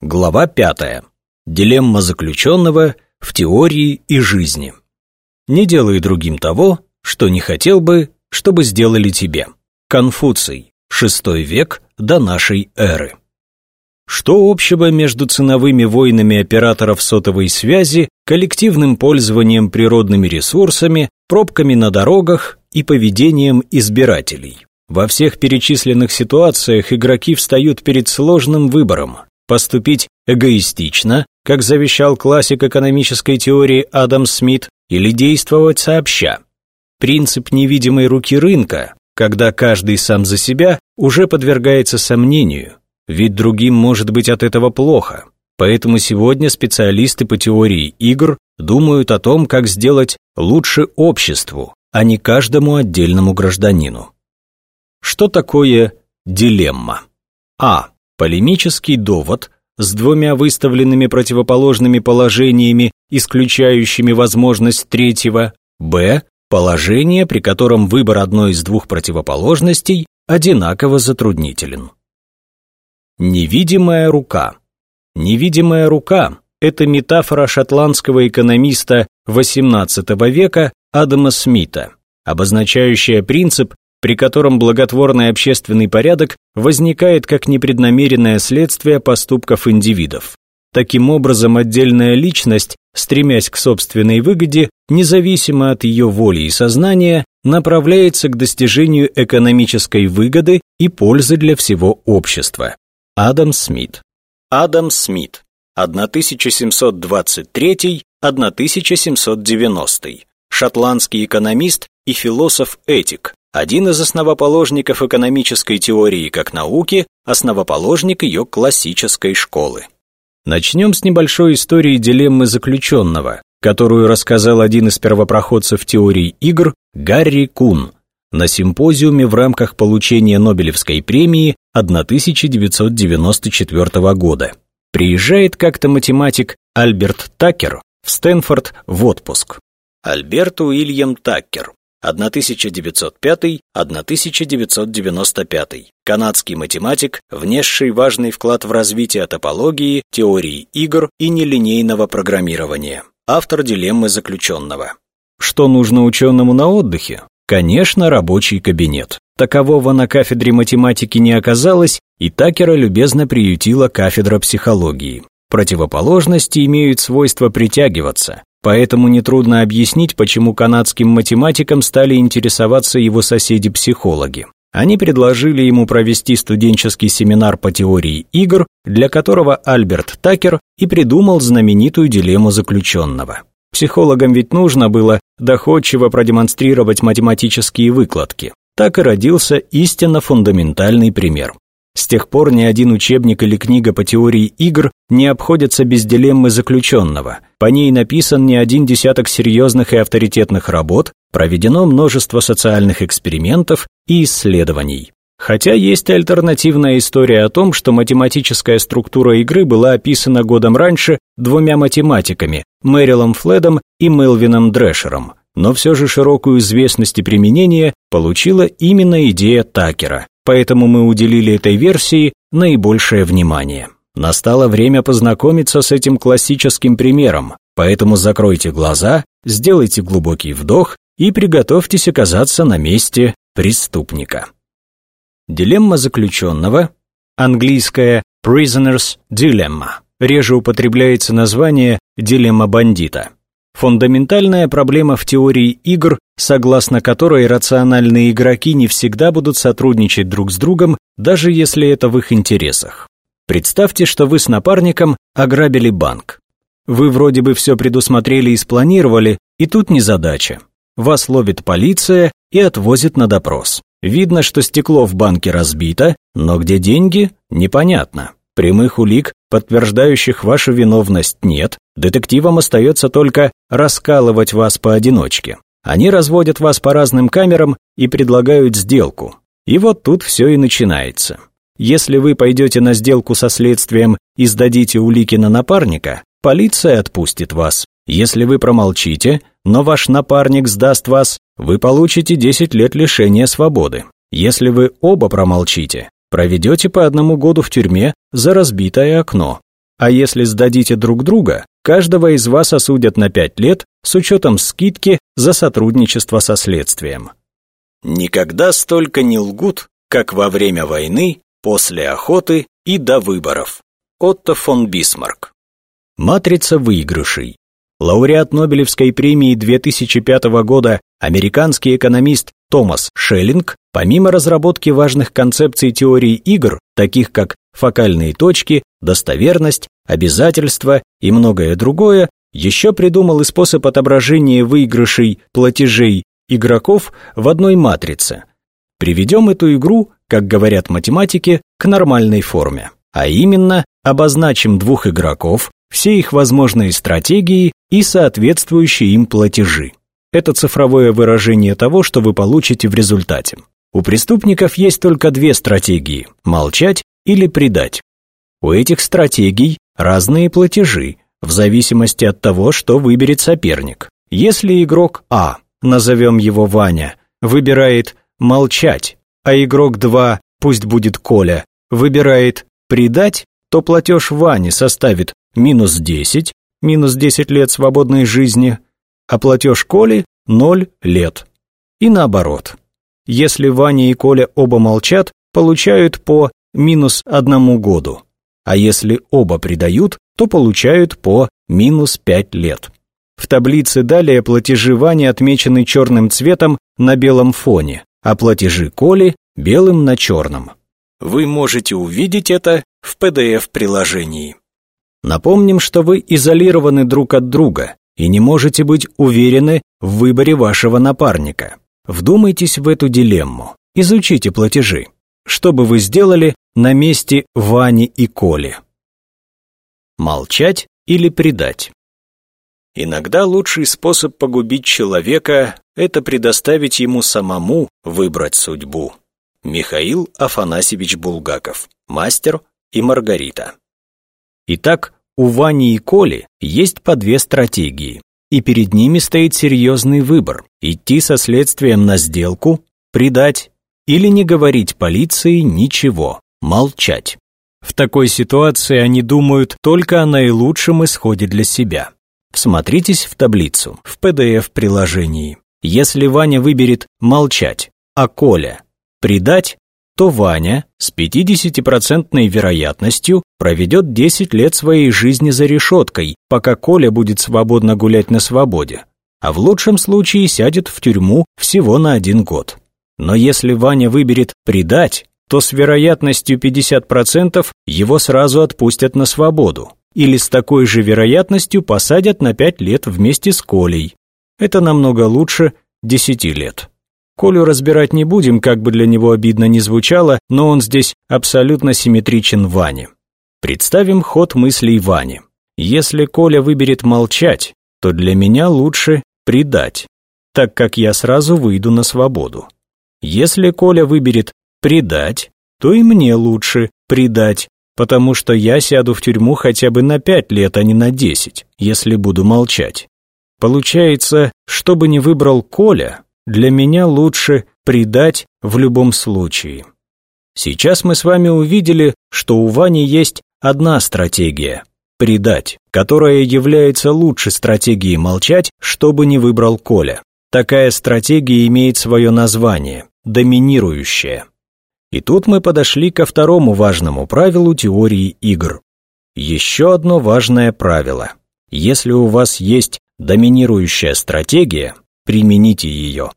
Глава пятая. Дилемма заключенного в теории и жизни. Не делай другим того, что не хотел бы, чтобы сделали тебе. Конфуций. Шестой век до нашей эры. Что общего между ценовыми войнами операторов сотовой связи, коллективным пользованием природными ресурсами, пробками на дорогах и поведением избирателей? Во всех перечисленных ситуациях игроки встают перед сложным выбором – поступить эгоистично, как завещал классик экономической теории Адам Смит, или действовать сообща. Принцип невидимой руки рынка, когда каждый сам за себя, уже подвергается сомнению, ведь другим может быть от этого плохо. Поэтому сегодня специалисты по теории игр думают о том, как сделать лучше обществу, а не каждому отдельному гражданину. Что такое дилемма? А. Полемический довод с двумя выставленными противоположными положениями, исключающими возможность третьего. Б. Положение, при котором выбор одной из двух противоположностей одинаково затруднителен. Невидимая рука. Невидимая рука – это метафора шотландского экономиста XVIII века Адама Смита, обозначающая принцип, при котором благотворный общественный порядок возникает как непреднамеренное следствие поступков индивидов. Таким образом, отдельная личность, стремясь к собственной выгоде, независимо от ее воли и сознания, направляется к достижению экономической выгоды и пользы для всего общества. Адам Смит. Адам Смит. 1723-1790. Шотландский экономист и философ-этик, один из основоположников экономической теории как науки, основоположник ее классической школы. Начнем с небольшой истории дилеммы заключенного, которую рассказал один из первопроходцев теории игр Гарри Кун на симпозиуме в рамках получения Нобелевской премии 1994 года. Приезжает как-то математик Альберт Такер в Стэнфорд в отпуск. Альберт Уильям Такер, 1905-1995. Канадский математик, внесший важный вклад в развитие топологии, теории игр и нелинейного программирования. Автор дилеммы заключенного. Что нужно ученому на отдыхе? Конечно, рабочий кабинет. Такового на кафедре математики не оказалось, и Такера любезно приютила кафедра психологии. Противоположности имеют свойство притягиваться. Поэтому нетрудно объяснить, почему канадским математикам стали интересоваться его соседи-психологи. Они предложили ему провести студенческий семинар по теории игр, для которого Альберт Такер и придумал знаменитую дилемму заключенного. Психологам ведь нужно было доходчиво продемонстрировать математические выкладки. Так и родился истинно фундаментальный пример. С тех пор ни один учебник или книга по теории игр не обходятся без дилеммы заключенного. По ней написан не один десяток серьезных и авторитетных работ, проведено множество социальных экспериментов и исследований. Хотя есть альтернативная история о том, что математическая структура игры была описана годом раньше двумя математиками – Мэрилом Фледом и Мелвином Дрешером. Но все же широкую известность и применение получила именно идея Такера, поэтому мы уделили этой версии наибольшее внимание. Настало время познакомиться с этим классическим примером, поэтому закройте глаза, сделайте глубокий вдох и приготовьтесь оказаться на месте преступника. Дилемма заключенного, английское «prisoner's dilemma», реже употребляется название «дилемма бандита». Фундаментальная проблема в теории игр, согласно которой рациональные игроки не всегда будут сотрудничать друг с другом, даже если это в их интересах. Представьте, что вы с напарником ограбили банк. Вы вроде бы все предусмотрели и спланировали, и тут незадача. Вас ловит полиция и отвозит на допрос. Видно, что стекло в банке разбито, но где деньги – непонятно. Прямых улик, подтверждающих вашу виновность, нет. Детективам остается только раскалывать вас поодиночке. Они разводят вас по разным камерам и предлагают сделку. И вот тут все и начинается. Если вы пойдете на сделку со следствием и сдадите улики на напарника, полиция отпустит вас. Если вы промолчите, но ваш напарник сдаст вас, вы получите 10 лет лишения свободы. Если вы оба промолчите, Проведете по одному году в тюрьме за разбитое окно. А если сдадите друг друга, каждого из вас осудят на 5 лет с учетом скидки за сотрудничество со следствием. Никогда столько не лгут, как во время войны, после охоты и до выборов. Отто фон Бисмарк. Матрица выигрышей. Лауреат Нобелевской премии 2005 года американский экономист Томас Шеллинг, помимо разработки важных концепций теории игр, таких как фокальные точки, достоверность, обязательства и многое другое, еще придумал и способ отображения выигрышей платежей игроков в одной матрице. Приведем эту игру, как говорят математики, к нормальной форме. А именно, обозначим двух игроков, все их возможные стратегии и соответствующие им платежи. Это цифровое выражение того, что вы получите в результате. У преступников есть только две стратегии – молчать или предать. У этих стратегий разные платежи, в зависимости от того, что выберет соперник. Если игрок А, назовем его Ваня, выбирает молчать, а игрок 2, пусть будет Коля, выбирает предать, то платеж Ване составит минус 10, минус 10 лет свободной жизни, а платеж Коли – 0 лет. И наоборот. Если Ваня и Коля оба молчат, получают по минус одному году, а если оба предают, то получают по минус 5 лет. В таблице далее платежи Вани отмечены черным цветом на белом фоне, а платежи Коли белым на черном. Вы можете увидеть это в PDF-приложении. Напомним, что вы изолированы друг от друга и не можете быть уверены в выборе вашего напарника. Вдумайтесь в эту дилемму. Изучите платежи. Что бы вы сделали на месте Вани и Коли? Молчать или предать? Иногда лучший способ погубить человека – это предоставить ему самому выбрать судьбу. Михаил Афанасьевич Булгаков, мастер и Маргарита. Итак, у Вани и Коли есть по две стратегии, и перед ними стоит серьезный выбор – идти со следствием на сделку, предать или не говорить полиции ничего, молчать. В такой ситуации они думают только о наилучшем исходе для себя. Всмотритесь в таблицу в PDF-приложении. Если Ваня выберет «молчать», а Коля «предать», то Ваня с 50% вероятностью проведет 10 лет своей жизни за решеткой, пока Коля будет свободно гулять на свободе, а в лучшем случае сядет в тюрьму всего на один год. Но если Ваня выберет «предать», то с вероятностью 50% его сразу отпустят на свободу, или с такой же вероятностью посадят на 5 лет вместе с Колей. Это намного лучше 10 лет. Колю разбирать не будем, как бы для него обидно ни звучало, но он здесь абсолютно симметричен Ване. Представим ход мыслей Вани. Если Коля выберет молчать, то для меня лучше предать, так как я сразу выйду на свободу. Если Коля выберет предать, то и мне лучше предать, потому что я сяду в тюрьму хотя бы на пять лет, а не на десять, если буду молчать. Получается, что бы ни выбрал Коля, для меня лучше предать в любом случае. Сейчас мы с вами увидели, что у Вани есть одна стратегия – предать, которая является лучшей стратегией молчать, чтобы не выбрал Коля. Такая стратегия имеет свое название – доминирующая. И тут мы подошли ко второму важному правилу теории игр. Еще одно важное правило. Если у вас есть доминирующая стратегия, примените ее.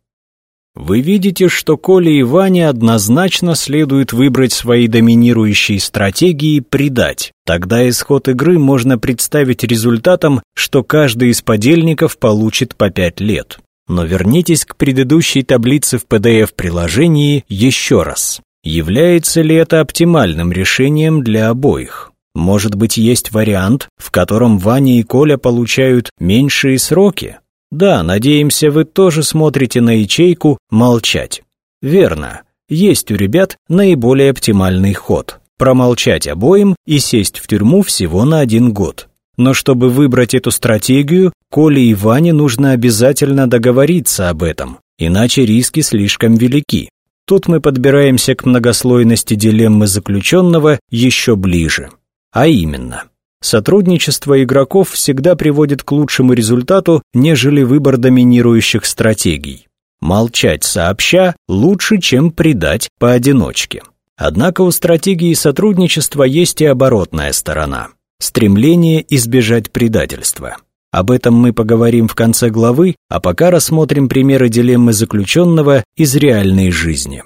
Вы видите, что Коля и Ваня однозначно следует выбрать свои доминирующие стратегии предать. Тогда исход игры можно представить результатом, что каждый из подельников получит по 5 лет. Но вернитесь к предыдущей таблице в PDF-приложении еще раз. Является ли это оптимальным решением для обоих? Может быть, есть вариант, в котором Ваня и Коля получают меньшие сроки? Да, надеемся, вы тоже смотрите на ячейку «Молчать». Верно, есть у ребят наиболее оптимальный ход – промолчать обоим и сесть в тюрьму всего на один год. Но чтобы выбрать эту стратегию, Коле и Ване нужно обязательно договориться об этом, иначе риски слишком велики. Тут мы подбираемся к многослойности дилеммы заключенного еще ближе. А именно, Сотрудничество игроков всегда приводит к лучшему результату, нежели выбор доминирующих стратегий. Молчать сообща лучше, чем предать поодиночке. Однако у стратегии сотрудничества есть и оборотная сторона – стремление избежать предательства. Об этом мы поговорим в конце главы, а пока рассмотрим примеры дилеммы заключенного из реальной жизни.